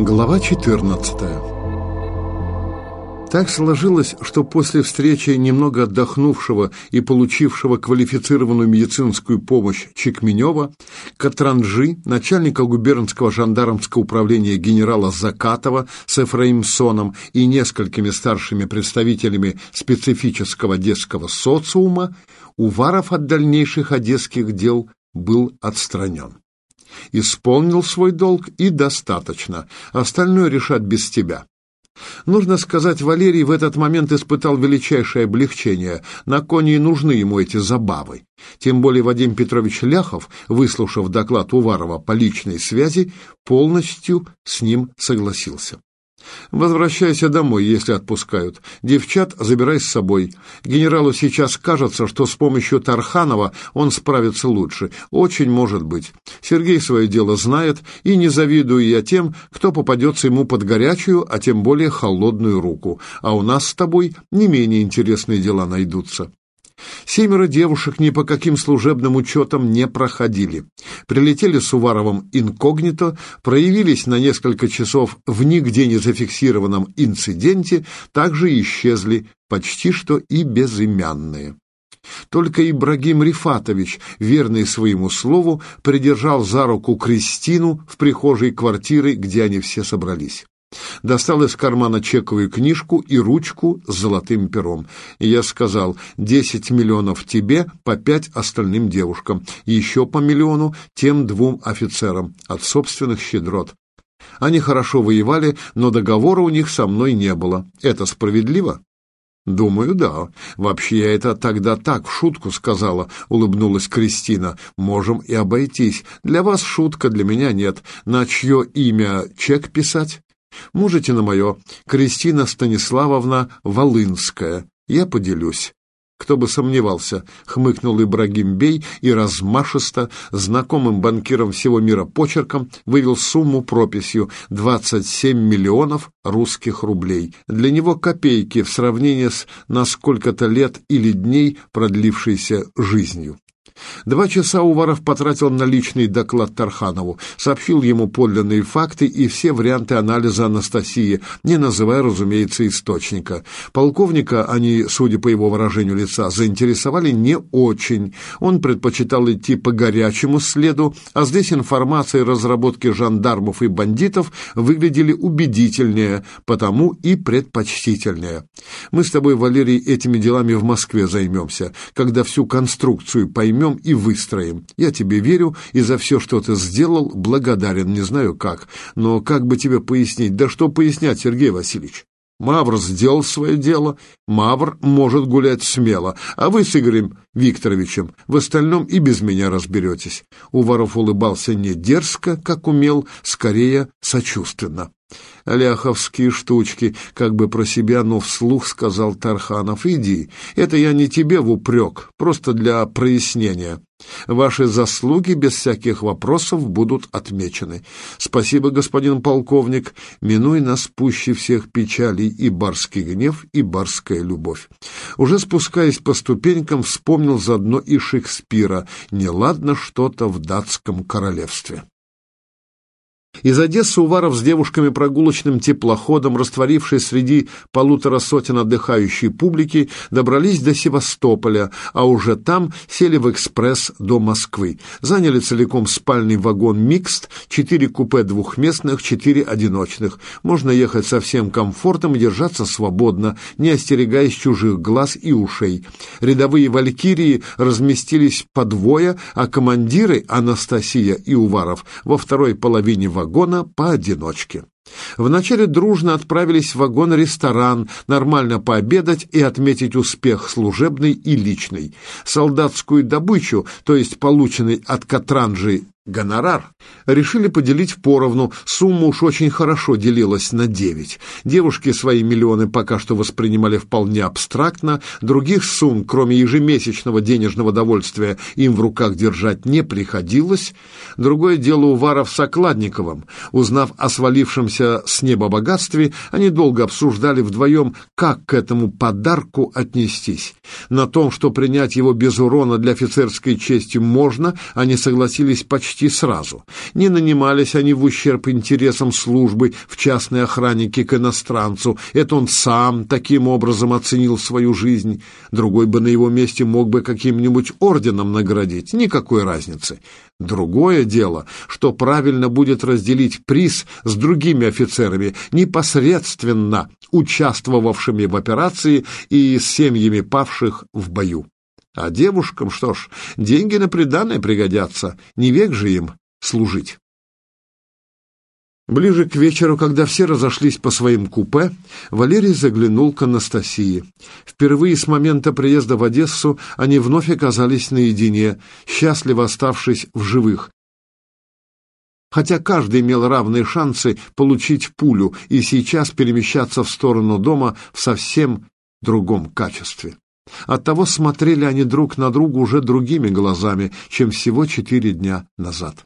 Глава 14 Так сложилось, что после встречи немного отдохнувшего и получившего квалифицированную медицинскую помощь Чекменева, Катранжи, начальника губернского жандармского управления генерала Закатова с Эфраимсоном и несколькими старшими представителями специфического детского социума, Уваров от дальнейших одесских дел был отстранен. Исполнил свой долг и достаточно. Остальное решат без тебя. Нужно сказать, Валерий в этот момент испытал величайшее облегчение. На коне и нужны ему эти забавы. Тем более Вадим Петрович Ляхов, выслушав доклад Уварова по личной связи, полностью с ним согласился. Возвращайся домой, если отпускают. Девчат забирай с собой. Генералу сейчас кажется, что с помощью Тарханова он справится лучше. Очень может быть. Сергей свое дело знает, и не завидую я тем, кто попадется ему под горячую, а тем более холодную руку. А у нас с тобой не менее интересные дела найдутся. Семеро девушек ни по каким служебным учетам не проходили. Прилетели с Уваровым инкогнито, проявились на несколько часов в нигде не зафиксированном инциденте, также исчезли почти что и безымянные. Только Ибрагим Рифатович, верный своему слову, придержал за руку Кристину в прихожей квартиры, где они все собрались. Достал из кармана чековую книжку и ручку с золотым пером. И я сказал, десять миллионов тебе, по пять остальным девушкам, еще по миллиону тем двум офицерам от собственных щедрот. Они хорошо воевали, но договора у них со мной не было. Это справедливо? «Думаю, да. Вообще я это тогда так, в шутку сказала», — улыбнулась Кристина. «Можем и обойтись. Для вас шутка, для меня нет. На чье имя чек писать?» Можете на мое. Кристина Станиславовна Волынская. Я поделюсь. Кто бы сомневался, хмыкнул Ибрагим Бей и размашисто, знакомым банкирам всего мира почерком, вывел сумму прописью 27 миллионов русских рублей. Для него копейки в сравнении с на сколько-то лет или дней продлившейся жизнью. Два часа Уваров потратил на личный доклад Тарханову, сообщил ему подлинные факты и все варианты анализа Анастасии, не называя, разумеется, источника. Полковника они, судя по его выражению лица, заинтересовали не очень. Он предпочитал идти по горячему следу, а здесь информация разработки жандармов и бандитов выглядели убедительнее, потому и предпочтительнее. Мы с тобой, Валерий, этими делами в Москве займемся, когда всю конструкцию поймем, возьмем и выстроим. Я тебе верю и за все, что ты сделал, благодарен, не знаю как. Но как бы тебе пояснить? Да что пояснять, Сергей Васильевич? Мавр сделал свое дело, Мавр может гулять смело, а вы с Игорем Викторовичем в остальном и без меня разберетесь. Уваров улыбался не дерзко, как умел, скорее сочувственно. «Ляховские штучки», — как бы про себя, но вслух сказал Тарханов. «Иди, это я не тебе в упрек, просто для прояснения. Ваши заслуги без всяких вопросов будут отмечены. Спасибо, господин полковник, минуй нас пуще всех печалей и барский гнев, и барская любовь». Уже спускаясь по ступенькам, вспомнил заодно и Шекспира «Неладно что-то в датском королевстве». Из Одессы Уваров с девушками прогулочным теплоходом, растворившись среди полутора сотен отдыхающей публики, добрались до Севастополя, а уже там сели в экспресс до Москвы. Заняли целиком спальный вагон «Микст», четыре купе двухместных, четыре одиночных. Можно ехать со всем комфортом и держаться свободно, не остерегаясь чужих глаз и ушей. Рядовые валькирии разместились по двое, а командиры Анастасия и Уваров во второй половине вагона поодиночке. Вначале дружно отправились в вагон-ресторан, нормально пообедать и отметить успех служебный и личный. Солдатскую добычу, то есть полученный от Катранжи гонорар, решили поделить поровну, сумма уж очень хорошо делилась на девять. Девушки свои миллионы пока что воспринимали вполне абстрактно, других сумм, кроме ежемесячного денежного довольствия, им в руках держать не приходилось. Другое дело Уваров с Окладниковым. Узнав о свалившемся с неба богатстве, они долго обсуждали вдвоем, как к этому подарку отнестись. На том, что принять его без урона для офицерской чести можно, они согласились почти почти сразу. Не нанимались они в ущерб интересам службы в частной охраннике к иностранцу. Это он сам таким образом оценил свою жизнь. Другой бы на его месте мог бы каким-нибудь орденом наградить. Никакой разницы. Другое дело, что правильно будет разделить приз с другими офицерами, непосредственно участвовавшими в операции и с семьями павших в бою. А девушкам, что ж, деньги на приданное пригодятся, не век же им служить. Ближе к вечеру, когда все разошлись по своим купе, Валерий заглянул к Анастасии. Впервые с момента приезда в Одессу они вновь оказались наедине, счастливо оставшись в живых. Хотя каждый имел равные шансы получить пулю и сейчас перемещаться в сторону дома в совсем другом качестве. Оттого смотрели они друг на друга уже другими глазами, чем всего четыре дня назад.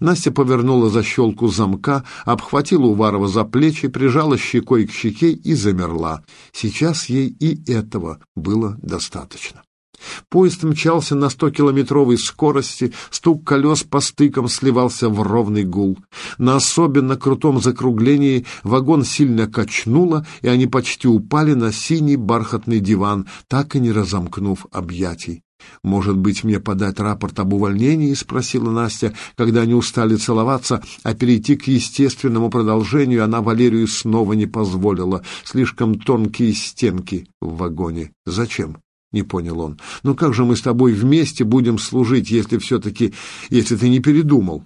Настя повернула защелку замка, обхватила Уварова за плечи, прижала щекой к щеке и замерла. Сейчас ей и этого было достаточно. Поезд мчался на стокилометровой скорости, стук колес по стыкам сливался в ровный гул. На особенно крутом закруглении вагон сильно качнуло, и они почти упали на синий бархатный диван, так и не разомкнув объятий. «Может быть, мне подать рапорт об увольнении?» — спросила Настя, когда они устали целоваться, а перейти к естественному продолжению она Валерию снова не позволила. Слишком тонкие стенки в вагоне. «Зачем?» Не понял он. «Ну как же мы с тобой вместе будем служить, если все-таки... если ты не передумал?»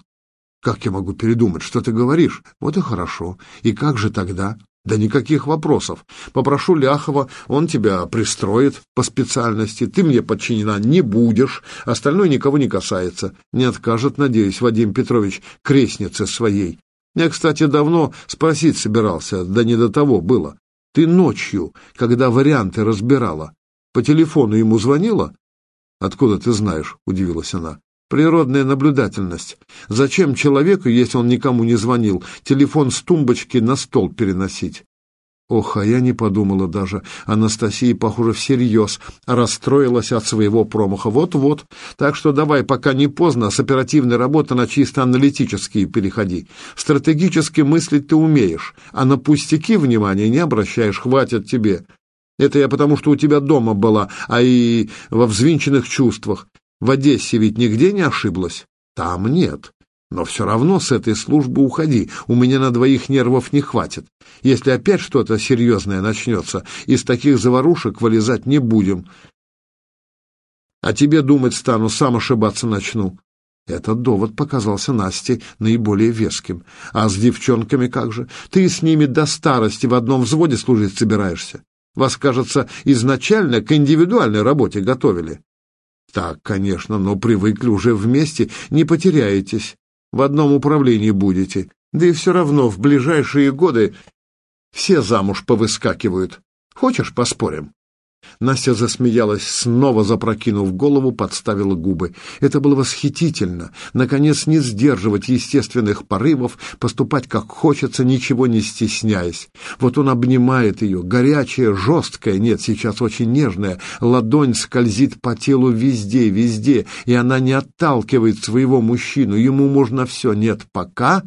«Как я могу передумать? Что ты говоришь?» «Вот и хорошо. И как же тогда?» «Да никаких вопросов. Попрошу Ляхова, он тебя пристроит по специальности. Ты мне подчинена не будешь, остальное никого не касается. Не откажет, надеюсь, Вадим Петрович, крестнице своей. Я, кстати, давно спросить собирался, да не до того было. Ты ночью, когда варианты разбирала, по телефону ему звонила? Откуда ты знаешь? Удивилась она. Природная наблюдательность. Зачем человеку, если он никому не звонил, телефон с тумбочки на стол переносить? Ох, а я не подумала даже. Анастасия, похоже, всерьез расстроилась от своего промаха. Вот-вот. Так что давай, пока не поздно, с оперативной работы на чисто аналитические переходи. Стратегически мыслить ты умеешь, а на пустяки внимания не обращаешь, хватит тебе. Это я потому, что у тебя дома была, а и во взвинченных чувствах. В Одессе ведь нигде не ошиблась? Там нет. Но все равно с этой службы уходи, у меня на двоих нервов не хватит. Если опять что-то серьезное начнется, из таких заварушек вылезать не будем. А тебе думать стану, сам ошибаться начну. Этот довод показался Насте наиболее веским. А с девчонками как же? Ты с ними до старости в одном взводе служить собираешься? Вас, кажется, изначально к индивидуальной работе готовили. Так, конечно, но привыкли уже вместе, не потеряетесь. В одном управлении будете. Да и все равно в ближайшие годы все замуж повыскакивают. Хочешь, поспорим? Настя засмеялась, снова запрокинув голову, подставила губы. Это было восхитительно. Наконец, не сдерживать естественных порывов, поступать как хочется, ничего не стесняясь. Вот он обнимает ее, горячая, жесткая, нет, сейчас очень нежная, ладонь скользит по телу везде, везде, и она не отталкивает своего мужчину. Ему можно все, нет, пока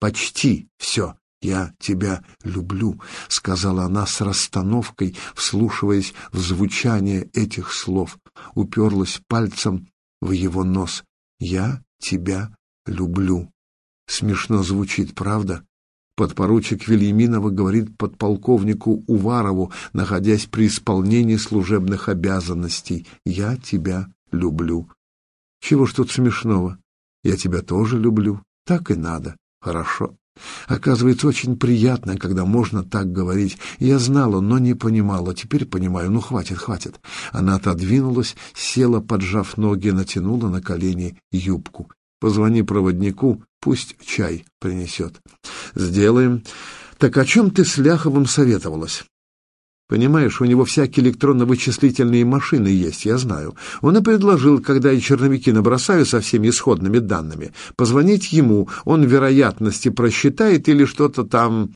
почти все. «Я тебя люблю», — сказала она с расстановкой, вслушиваясь в звучание этих слов, уперлась пальцем в его нос. «Я тебя люблю». Смешно звучит, правда? Подпоручик Вильяминова говорит подполковнику Уварову, находясь при исполнении служебных обязанностей. «Я тебя люблю». Чего ж тут смешного? Я тебя тоже люблю. Так и надо. Хорошо. Оказывается, очень приятно, когда можно так говорить. Я знала, но не понимала. Теперь понимаю. Ну, хватит, хватит. Она отодвинулась, села, поджав ноги, натянула на колени юбку. Позвони проводнику, пусть чай принесет. Сделаем. Так о чем ты с Ляховым советовалась? Понимаешь, у него всякие электронно-вычислительные машины есть, я знаю. Он и предложил, когда я черновики набросаю со всеми исходными данными, позвонить ему, он вероятности просчитает или что-то там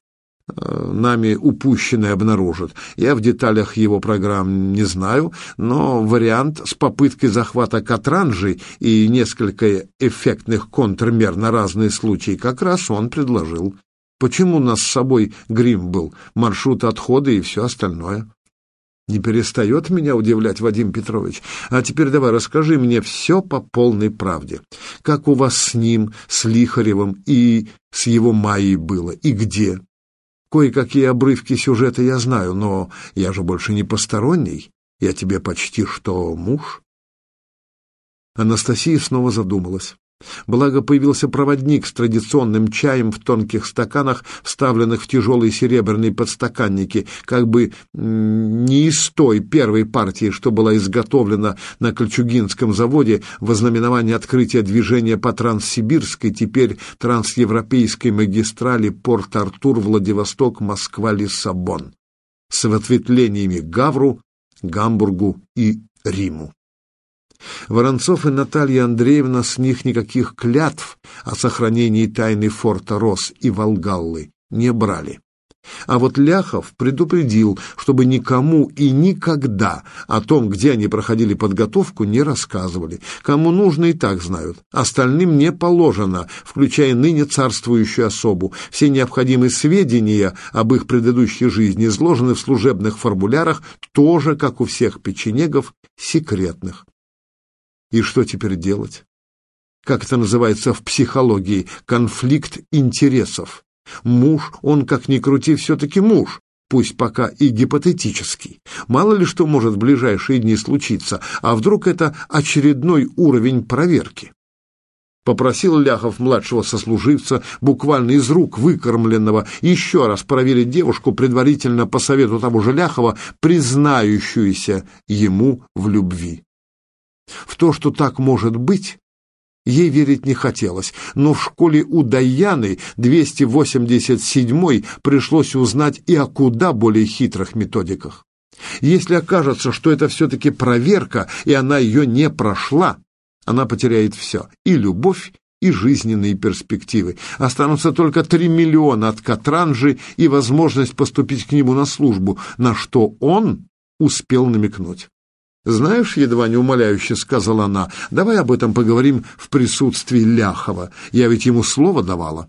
э, нами упущенное обнаружат. Я в деталях его программ не знаю, но вариант с попыткой захвата Катранжи и несколько эффектных контрмер на разные случаи как раз он предложил. Почему у нас с собой грим был, маршрут отхода и все остальное? Не перестает меня удивлять Вадим Петрович. А теперь давай расскажи мне все по полной правде. Как у вас с ним, с Лихаревым и с его Майей было, и где? Кое-какие обрывки сюжета я знаю, но я же больше не посторонний. Я тебе почти что муж. Анастасия снова задумалась. Благо появился проводник с традиционным чаем в тонких стаканах, вставленных в тяжелые серебряные подстаканники, как бы не из той первой партии, что была изготовлена на Кольчугинском заводе во знаменование открытия движения по Транссибирской, теперь трансевропейской магистрали Порт-Артур, Владивосток, Москва, Лиссабон, с ответвлениями Гавру, Гамбургу и Риму. Воронцов и Наталья Андреевна с них никаких клятв о сохранении тайны форта Рос и Волгаллы не брали. А вот Ляхов предупредил, чтобы никому и никогда о том, где они проходили подготовку, не рассказывали. Кому нужно, и так знают. Остальным не положено, включая ныне царствующую особу. Все необходимые сведения об их предыдущей жизни изложены в служебных формулярах, тоже, как у всех печенегов, секретных. И что теперь делать? Как это называется в психологии? Конфликт интересов. Муж, он, как ни крути, все-таки муж, пусть пока и гипотетический. Мало ли что может в ближайшие дни случиться, а вдруг это очередной уровень проверки. Попросил Ляхов младшего сослуживца, буквально из рук выкормленного, еще раз проверить девушку, предварительно по совету того же Ляхова, признающуюся ему в любви. В то, что так может быть, ей верить не хотелось, но в школе у Даяны 287-й пришлось узнать и о куда более хитрых методиках. Если окажется, что это все-таки проверка, и она ее не прошла, она потеряет все – и любовь, и жизненные перспективы. Останутся только три миллиона от Катранжи и возможность поступить к нему на службу, на что он успел намекнуть. «Знаешь, — едва не умоляюще сказала она, — давай об этом поговорим в присутствии Ляхова. Я ведь ему слово давала».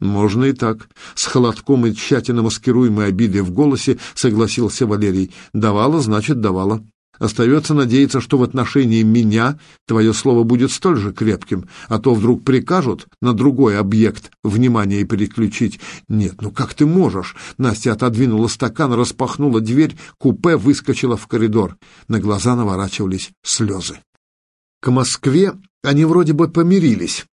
«Можно и так». С холодком и тщательно маскируемой обидой в голосе согласился Валерий. «Давала, значит, давала. Остается надеяться, что в отношении меня твое слово будет столь же крепким, а то вдруг прикажут на другой объект внимания переключить. Нет, ну как ты можешь? Настя отодвинула стакан, распахнула дверь, купе выскочила в коридор. На глаза наворачивались слезы. К Москве они вроде бы помирились.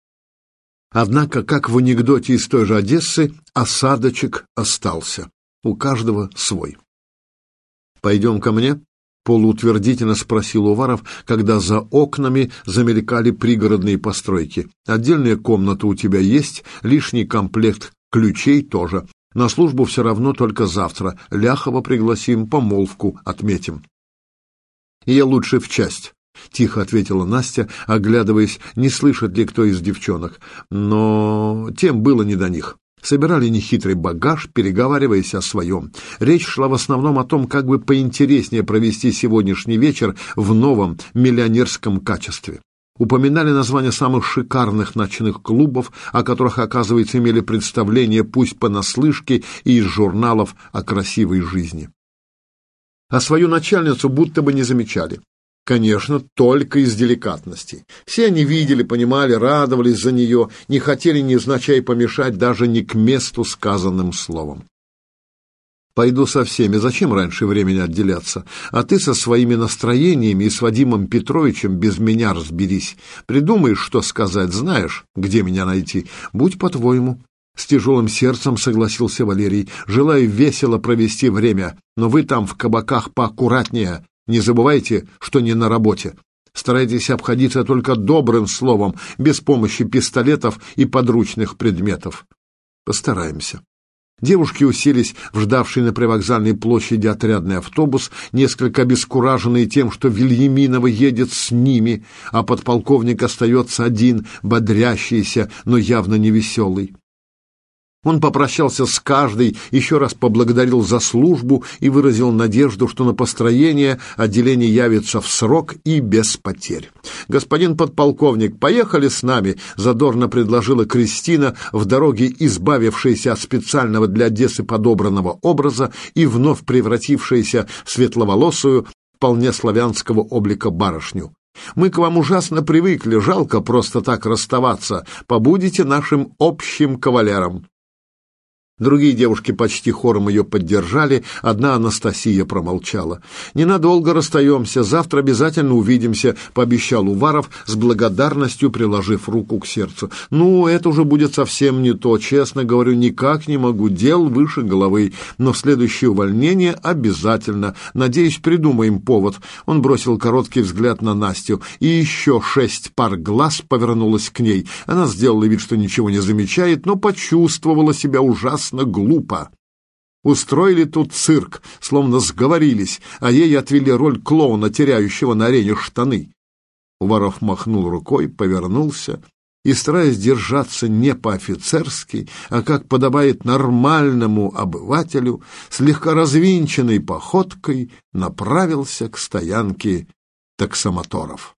Однако, как в анекдоте из той же Одессы, осадочек остался. У каждого свой. «Пойдем ко мне?» Полуутвердительно спросил Уваров, когда за окнами замелькали пригородные постройки. Отдельная комната у тебя есть, лишний комплект ключей тоже. На службу все равно только завтра. Ляхова пригласим, помолвку отметим. Я лучше в часть. — тихо ответила Настя, оглядываясь, не слышит ли кто из девчонок. Но тем было не до них. Собирали нехитрый багаж, переговариваясь о своем. Речь шла в основном о том, как бы поинтереснее провести сегодняшний вечер в новом миллионерском качестве. Упоминали названия самых шикарных ночных клубов, о которых, оказывается, имели представление пусть понаслышке и из журналов о красивой жизни. А свою начальницу будто бы не замечали. Конечно, только из деликатности. Все они видели, понимали, радовались за нее, не хотели невзначай помешать даже не к месту сказанным словом. Пойду со всеми, зачем раньше времени отделяться? А ты со своими настроениями и с Вадимом Петровичем без меня разберись. Придумаешь, что сказать, знаешь, где меня найти. Будь по-твоему. С тяжелым сердцем согласился Валерий. Желаю весело провести время, но вы там в кабаках поаккуратнее, не забывайте, что не на работе. Старайтесь обходиться только добрым словом, без помощи пистолетов и подручных предметов. Постараемся. Девушки уселись в ждавший на привокзальной площади отрядный автобус, несколько обескураженные тем, что Вильяминова едет с ними, а подполковник остается один, бодрящийся, но явно невеселый. Он попрощался с каждой, еще раз поблагодарил за службу и выразил надежду, что на построение отделение явится в срок и без потерь. «Господин подполковник, поехали с нами», — задорно предложила Кристина, в дороге избавившаяся от специального для Одессы подобранного образа и вновь превратившаяся в светловолосую, вполне славянского облика барышню. Мы к вам ужасно привыкли, жалко просто так расставаться. Побудете нашим общим кавалером. Другие девушки почти хором ее поддержали, одна Анастасия промолчала. «Ненадолго расстаемся, завтра обязательно увидимся», — пообещал Уваров, с благодарностью приложив руку к сердцу. «Ну, это уже будет совсем не то, честно говорю, никак не могу, дел выше головы, но следующее увольнение обязательно. Надеюсь, придумаем повод». Он бросил короткий взгляд на Настю, и еще шесть пар глаз повернулась к ней. Она сделала вид, что ничего не замечает, но почувствовала себя ужасно ужасно глупо. Устроили тут цирк, словно сговорились, а ей отвели роль клоуна, теряющего на арене штаны. Уваров махнул рукой, повернулся и, стараясь держаться не по-офицерски, а как подобает нормальному обывателю, слегка развинченной походкой направился к стоянке таксомоторов.